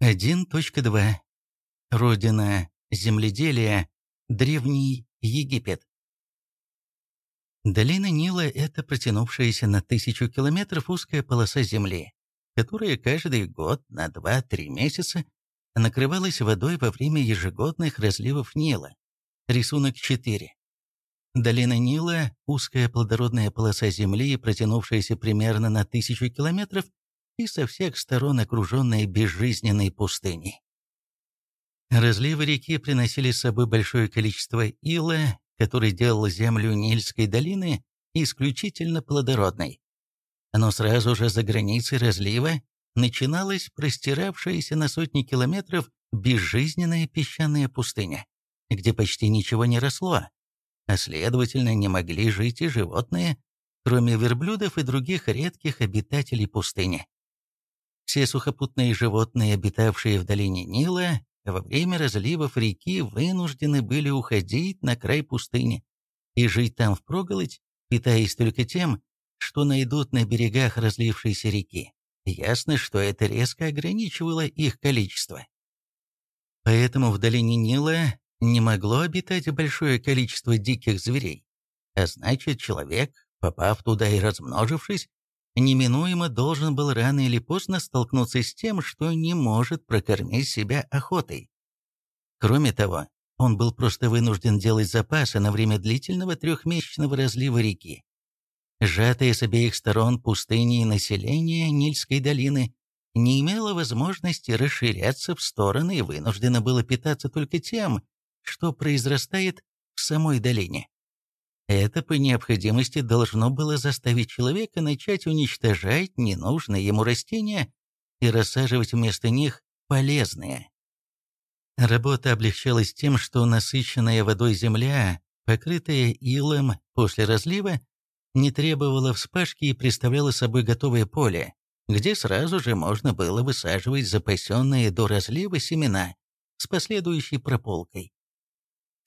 1.2. Родина земледелия. Древний Египет. Долина Нила – это протянувшаяся на тысячу километров узкая полоса земли, которая каждый год на 2-3 месяца накрывалась водой во время ежегодных разливов Нила. Рисунок 4. Долина Нила – узкая плодородная полоса земли, протянувшаяся примерно на тысячу километров и со всех сторон окруженная безжизненной пустыней. Разливы реки приносили с собой большое количество ила, который делал землю Нильской долины исключительно плодородной. Но сразу же за границей разлива начиналась простиравшаяся на сотни километров безжизненная песчаная пустыня, где почти ничего не росло, а следовательно не могли жить и животные, кроме верблюдов и других редких обитателей пустыни. Все сухопутные животные, обитавшие в долине Нила, во время разливов реки вынуждены были уходить на край пустыни и жить там впроголодь, питаясь только тем, что найдут на берегах разлившейся реки. Ясно, что это резко ограничивало их количество. Поэтому в долине Нила не могло обитать большое количество диких зверей. А значит, человек, попав туда и размножившись, неминуемо должен был рано или поздно столкнуться с тем, что не может прокормить себя охотой. Кроме того, он был просто вынужден делать запасы на время длительного трехмесячного разлива реки. Сжатое с обеих сторон пустыни население Нильской долины не имело возможности расширяться в стороны и вынуждено было питаться только тем, что произрастает в самой долине. Это по необходимости должно было заставить человека начать уничтожать ненужные ему растения и рассаживать вместо них полезные. Работа облегчалась тем, что насыщенная водой земля, покрытая илом после разлива, не требовала вспашки и представляла собой готовое поле, где сразу же можно было высаживать запасенные до разлива семена с последующей прополкой.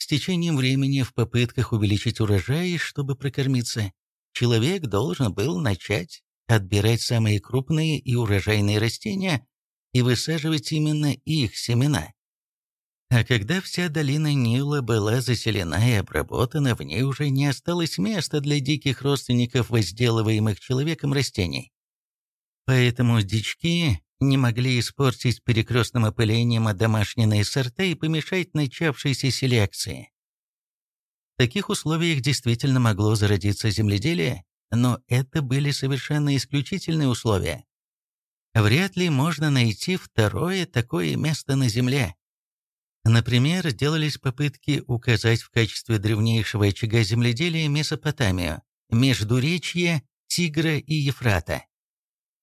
С течением времени в попытках увеличить урожай, чтобы прокормиться, человек должен был начать отбирать самые крупные и урожайные растения и высаживать именно их семена. А когда вся долина Нила была заселена и обработана, в ней уже не осталось места для диких родственников возделываемых человеком растений. Поэтому дички не могли испортить перекрестным опылением домашние сорта и помешать начавшейся селекции. В таких условиях действительно могло зародиться земледелие, но это были совершенно исключительные условия. Вряд ли можно найти второе такое место на Земле. Например, делались попытки указать в качестве древнейшего очага земледелия Месопотамию, Междуречье Тигра и Ефрата.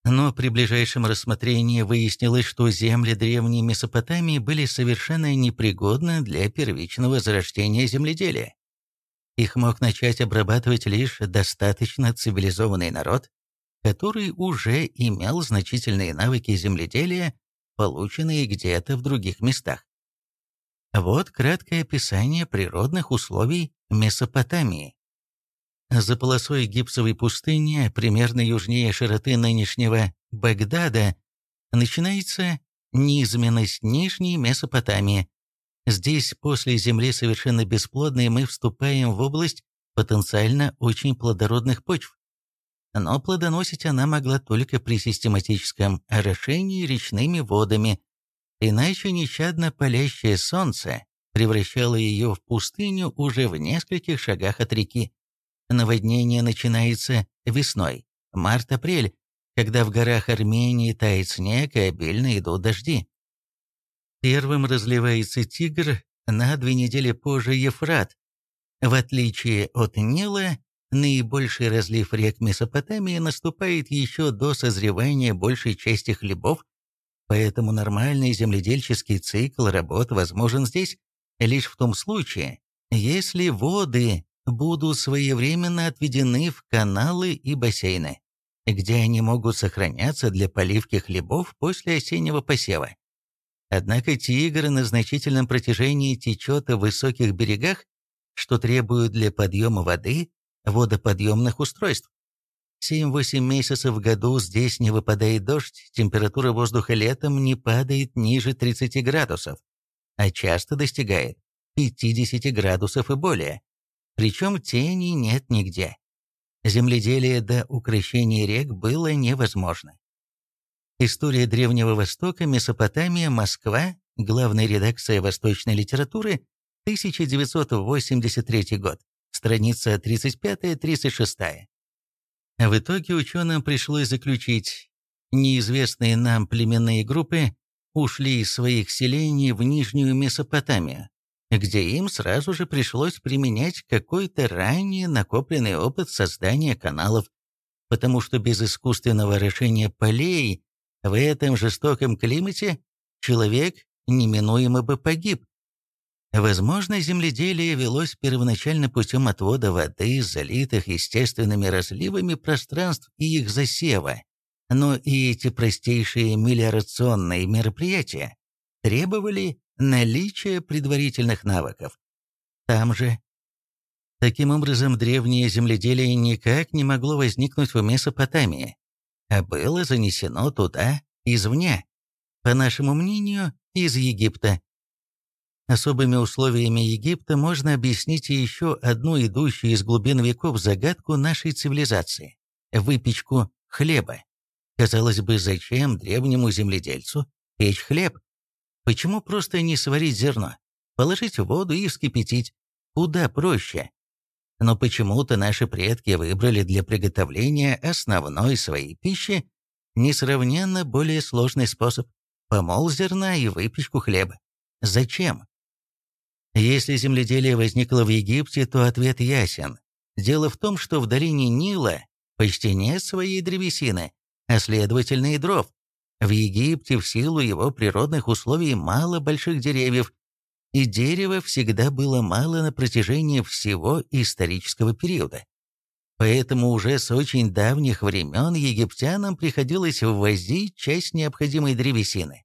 Но при ближайшем рассмотрении выяснилось, что земли древней Месопотамии были совершенно непригодны для первичного зарождения земледелия. Их мог начать обрабатывать лишь достаточно цивилизованный народ, который уже имел значительные навыки земледелия, полученные где-то в других местах. Вот краткое описание природных условий Месопотамии. За полосой гипсовой пустыни, примерно южнее широты нынешнего Багдада, начинается низменность Нижней Месопотамии. Здесь, после земли совершенно бесплодной, мы вступаем в область потенциально очень плодородных почв. Но плодоносить она могла только при систематическом орошении речными водами, иначе нещадно палящее солнце превращало ее в пустыню уже в нескольких шагах от реки. Наводнение начинается весной, март-апрель, когда в горах Армении тает снег и обильно идут дожди. Первым разливается Тигр, на две недели позже Ефрат. В отличие от Нила, наибольший разлив рек Месопотамии наступает еще до созревания большей части хлебов, поэтому нормальный земледельческий цикл работ возможен здесь лишь в том случае, если воды будут своевременно отведены в каналы и бассейны, где они могут сохраняться для поливки хлебов после осеннего посева. Однако Тигр на значительном протяжении течет в высоких берегах, что требует для подъема воды водоподъемных устройств. 7-8 месяцев в году здесь не выпадает дождь, температура воздуха летом не падает ниже 30 градусов, а часто достигает 50 градусов и более. Причем тени нет нигде. Земледелие до укрощения рек было невозможно. История Древнего Востока, Месопотамия, Москва, главная редакция восточной литературы, 1983 год, страница 35-36. В итоге ученым пришлось заключить, неизвестные нам племенные группы ушли из своих селений в Нижнюю Месопотамию, где им сразу же пришлось применять какой-то ранее накопленный опыт создания каналов, потому что без искусственного орошения полей в этом жестоком климате человек неминуемо бы погиб. Возможно, земледелие велось первоначально путем отвода воды залитых естественными разливами пространств и их засева, но и эти простейшие мелиорационные мероприятия требовали наличия предварительных навыков. Там же. Таким образом, древнее земледелие никак не могло возникнуть в Месопотамии, а было занесено туда извне, по нашему мнению, из Египта. Особыми условиями Египта можно объяснить еще одну идущую из глубин веков загадку нашей цивилизации – выпечку хлеба. Казалось бы, зачем древнему земледельцу печь хлеб? Почему просто не сварить зерно, положить в воду и вскипятить? Куда проще. Но почему-то наши предки выбрали для приготовления основной своей пищи несравненно более сложный способ – помол зерна и выпечку хлеба. Зачем? Если земледелие возникло в Египте, то ответ ясен. Дело в том, что в долине Нила почти нет своей древесины, а следовательно и дров. В Египте в силу его природных условий мало больших деревьев, и дерева всегда было мало на протяжении всего исторического периода. Поэтому уже с очень давних времен египтянам приходилось ввозить часть необходимой древесины.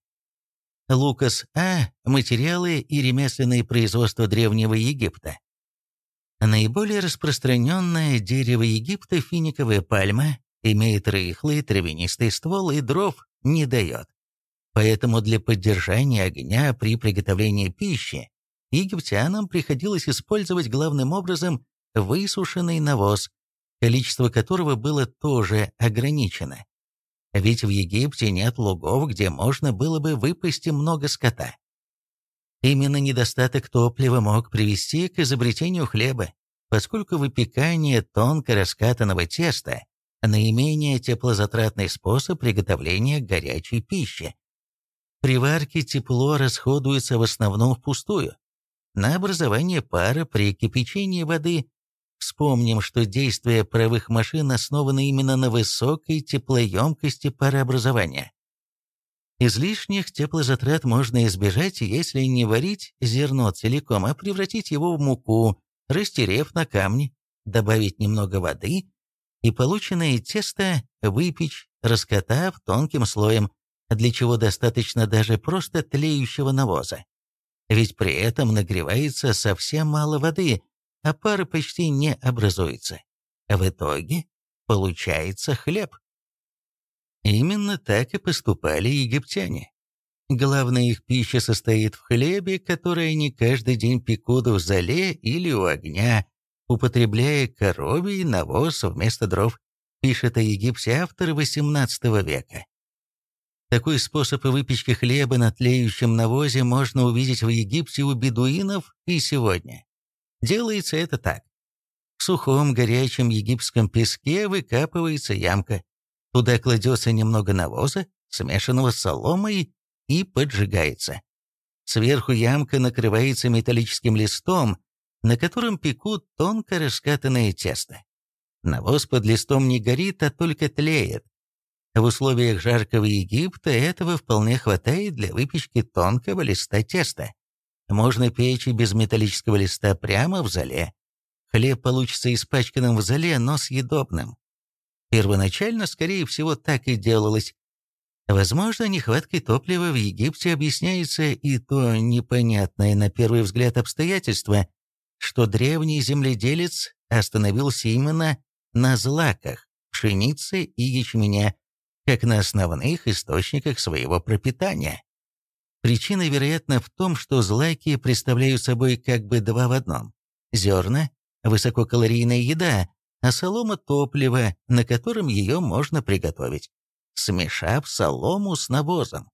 Лукас А. Материалы и ремесленные производства Древнего Египта. Наиболее распространенное дерево Египта – финиковая пальма, имеет рыхлый травянистый ствол и дров не дает. Поэтому для поддержания огня при приготовлении пищи египтянам приходилось использовать главным образом высушенный навоз, количество которого было тоже ограничено. Ведь в Египте нет лугов, где можно было бы выпасти много скота. Именно недостаток топлива мог привести к изобретению хлеба, поскольку выпекание тонко раскатанного теста – наименее теплозатратный способ приготовления горячей пищи. При варке тепло расходуется в основном впустую. На образование пара при кипячении воды Вспомним, что действие паровых машин основано именно на высокой теплоемкости парообразования. Излишних теплозатрат можно избежать, если не варить зерно целиком, а превратить его в муку, растерев на камни, добавить немного воды и полученное тесто выпечь, раскатав тонким слоем, для чего достаточно даже просто тлеющего навоза. Ведь при этом нагревается совсем мало воды, а пара почти не образуется. В итоге получается хлеб. Именно так и поступали египтяне. Главная их пища состоит в хлебе, который они каждый день пекут в зале или у огня, употребляя коровий навоз вместо дров, пишет о Египте автор XVIII века. Такой способ выпечки хлеба на тлеющем навозе можно увидеть в Египте у бедуинов и сегодня. Делается это так. В сухом горячем египетском песке выкапывается ямка. Туда кладется немного навоза, смешанного с соломой, и поджигается. Сверху ямка накрывается металлическим листом, на котором пекут тонко раскатанное тесто. Навоз под листом не горит, а только тлеет. В условиях жаркого Египта этого вполне хватает для выпечки тонкого листа теста. Можно печь и без металлического листа прямо в зале. Хлеб получится испачканным в зале, но съедобным. Первоначально, скорее всего, так и делалось. Возможно, нехваткой топлива в Египте объясняется и то непонятное на первый взгляд обстоятельство, что древний земледелец остановился именно на злаках, пшеницы и ячменя, как на основных источниках своего пропитания. Причина, вероятно, в том, что злаки представляют собой как бы два в одном. Зерна – высококалорийная еда, а солома – топливо, на котором ее можно приготовить, смешав солому с навозом.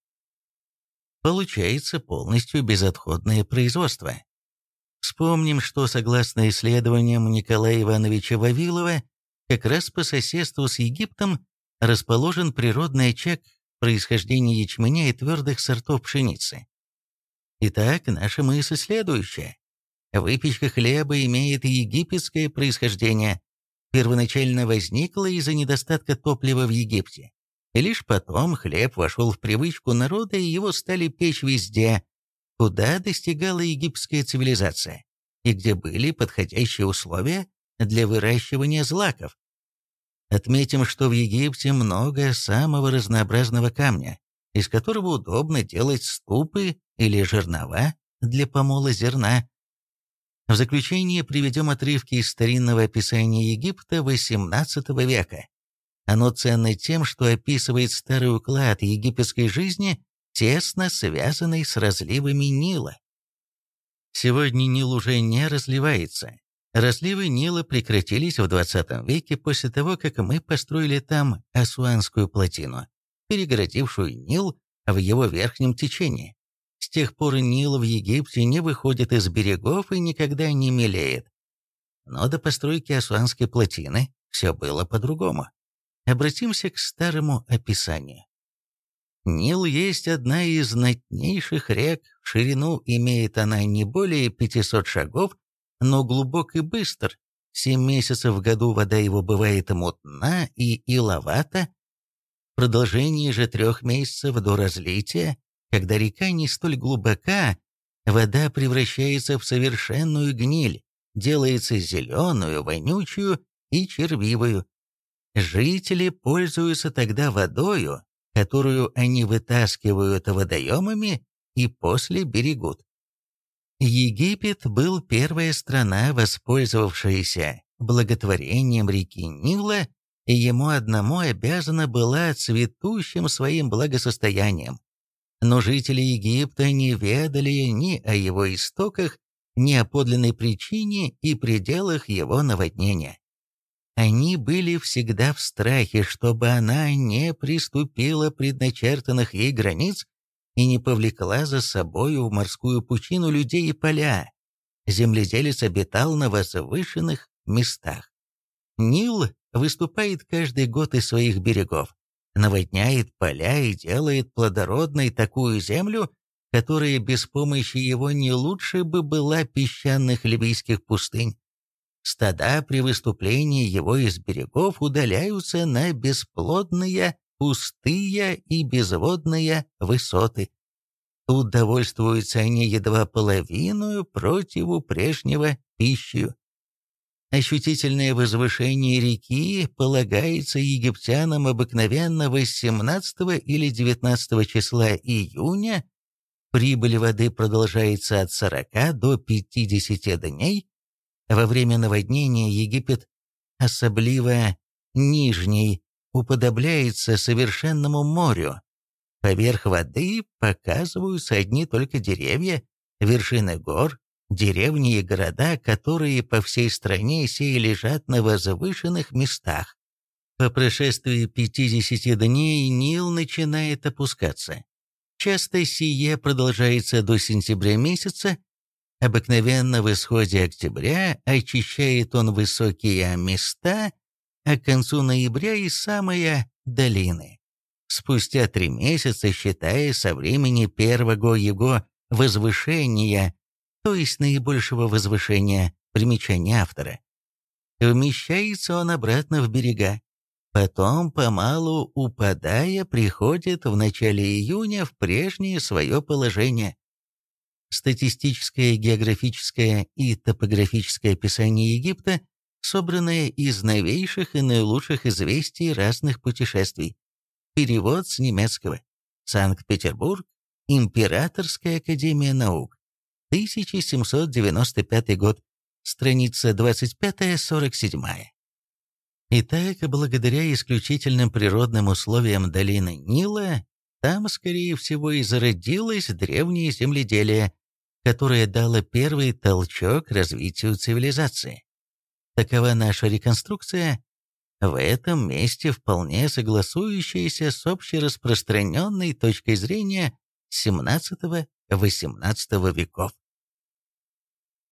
Получается полностью безотходное производство. Вспомним, что согласно исследованиям Николая Ивановича Вавилова, как раз по соседству с Египтом расположен природный очаг происхождения ячменя и твердых сортов пшеницы. Итак, наша мысль следующая. Выпечка хлеба имеет египетское происхождение. Первоначально возникла из-за недостатка топлива в Египте. И лишь потом хлеб вошел в привычку народа, и его стали печь везде, куда достигала египетская цивилизация, и где были подходящие условия для выращивания злаков. Отметим, что в Египте много самого разнообразного камня, из которого удобно делать ступы или жернова для помола зерна. В заключение приведем отрывки из старинного описания Египта XVIII века. Оно ценно тем, что описывает старый уклад египетской жизни, тесно связанный с разливами Нила. Сегодня Нил уже не разливается. Разливы Нила прекратились в 20 веке после того, как мы построили там Асуанскую плотину, перегородившую Нил в его верхнем течении. С тех пор Нил в Египте не выходит из берегов и никогда не мелеет. Но до постройки Асуанской плотины все было по-другому. Обратимся к старому описанию. Нил есть одна из знатнейших рек, в ширину имеет она не более 500 шагов, но глубок и быстр. Семь месяцев в году вода его бывает мутна и иловата. В продолжении же трех месяцев до разлития, когда река не столь глубока, вода превращается в совершенную гниль, делается зеленую, вонючую и червивую. Жители пользуются тогда водою, которую они вытаскивают водоемами и после берегут. Египет был первая страна, воспользовавшаяся благотворением реки Нила, и ему одному обязана была цветущим своим благосостоянием. Но жители Египта не ведали ни о его истоках, ни о подлинной причине и пределах его наводнения. Они были всегда в страхе, чтобы она не приступила предначертанных ей границ и не повлекла за собою в морскую пучину людей и поля. Земледелец обитал на возвышенных местах. Нил выступает каждый год из своих берегов, наводняет поля и делает плодородной такую землю, которая без помощи его не лучше бы была песчаных ливийских пустынь. Стада при выступлении его из берегов удаляются на бесплодные, пустые и безводные высоты. Тут довольствуются они едва половину противу прежнего пищу. Ощутительное возвышение реки полагается египтянам обыкновенно 18 или 19 числа июня. Прибыль воды продолжается от 40 до 50 дней, во время наводнения Египет, особливо Нижний, уподобляется совершенному морю. Поверх воды показываются одни только деревья, вершины гор, деревни и города, которые по всей стране сей лежат на возвышенных местах. По прошествии 50 дней Нил начинает опускаться. Часто сие продолжается до сентября месяца, Обыкновенно в исходе октября очищает он высокие места, а к концу ноября и самые долины. Спустя три месяца, считая со времени первого его возвышения, то есть наибольшего возвышения, примечания автора, вмещается он обратно в берега. Потом, помалу упадая, приходит в начале июня в прежнее свое положение статистическое, географическое и топографическое описание Египта, собранное из новейших и наилучших известий разных путешествий. Перевод с немецкого. Санкт-Петербург. Императорская академия наук. 1795 год. Страница 25-47. Итак, благодаря исключительным природным условиям долины Нила, там, скорее всего, и зародилось древнее земледелие, которое дало первый толчок развитию цивилизации. Такова наша реконструкция, в этом месте вполне согласующаяся с общераспространенной точкой зрения XVII-XVIII веков.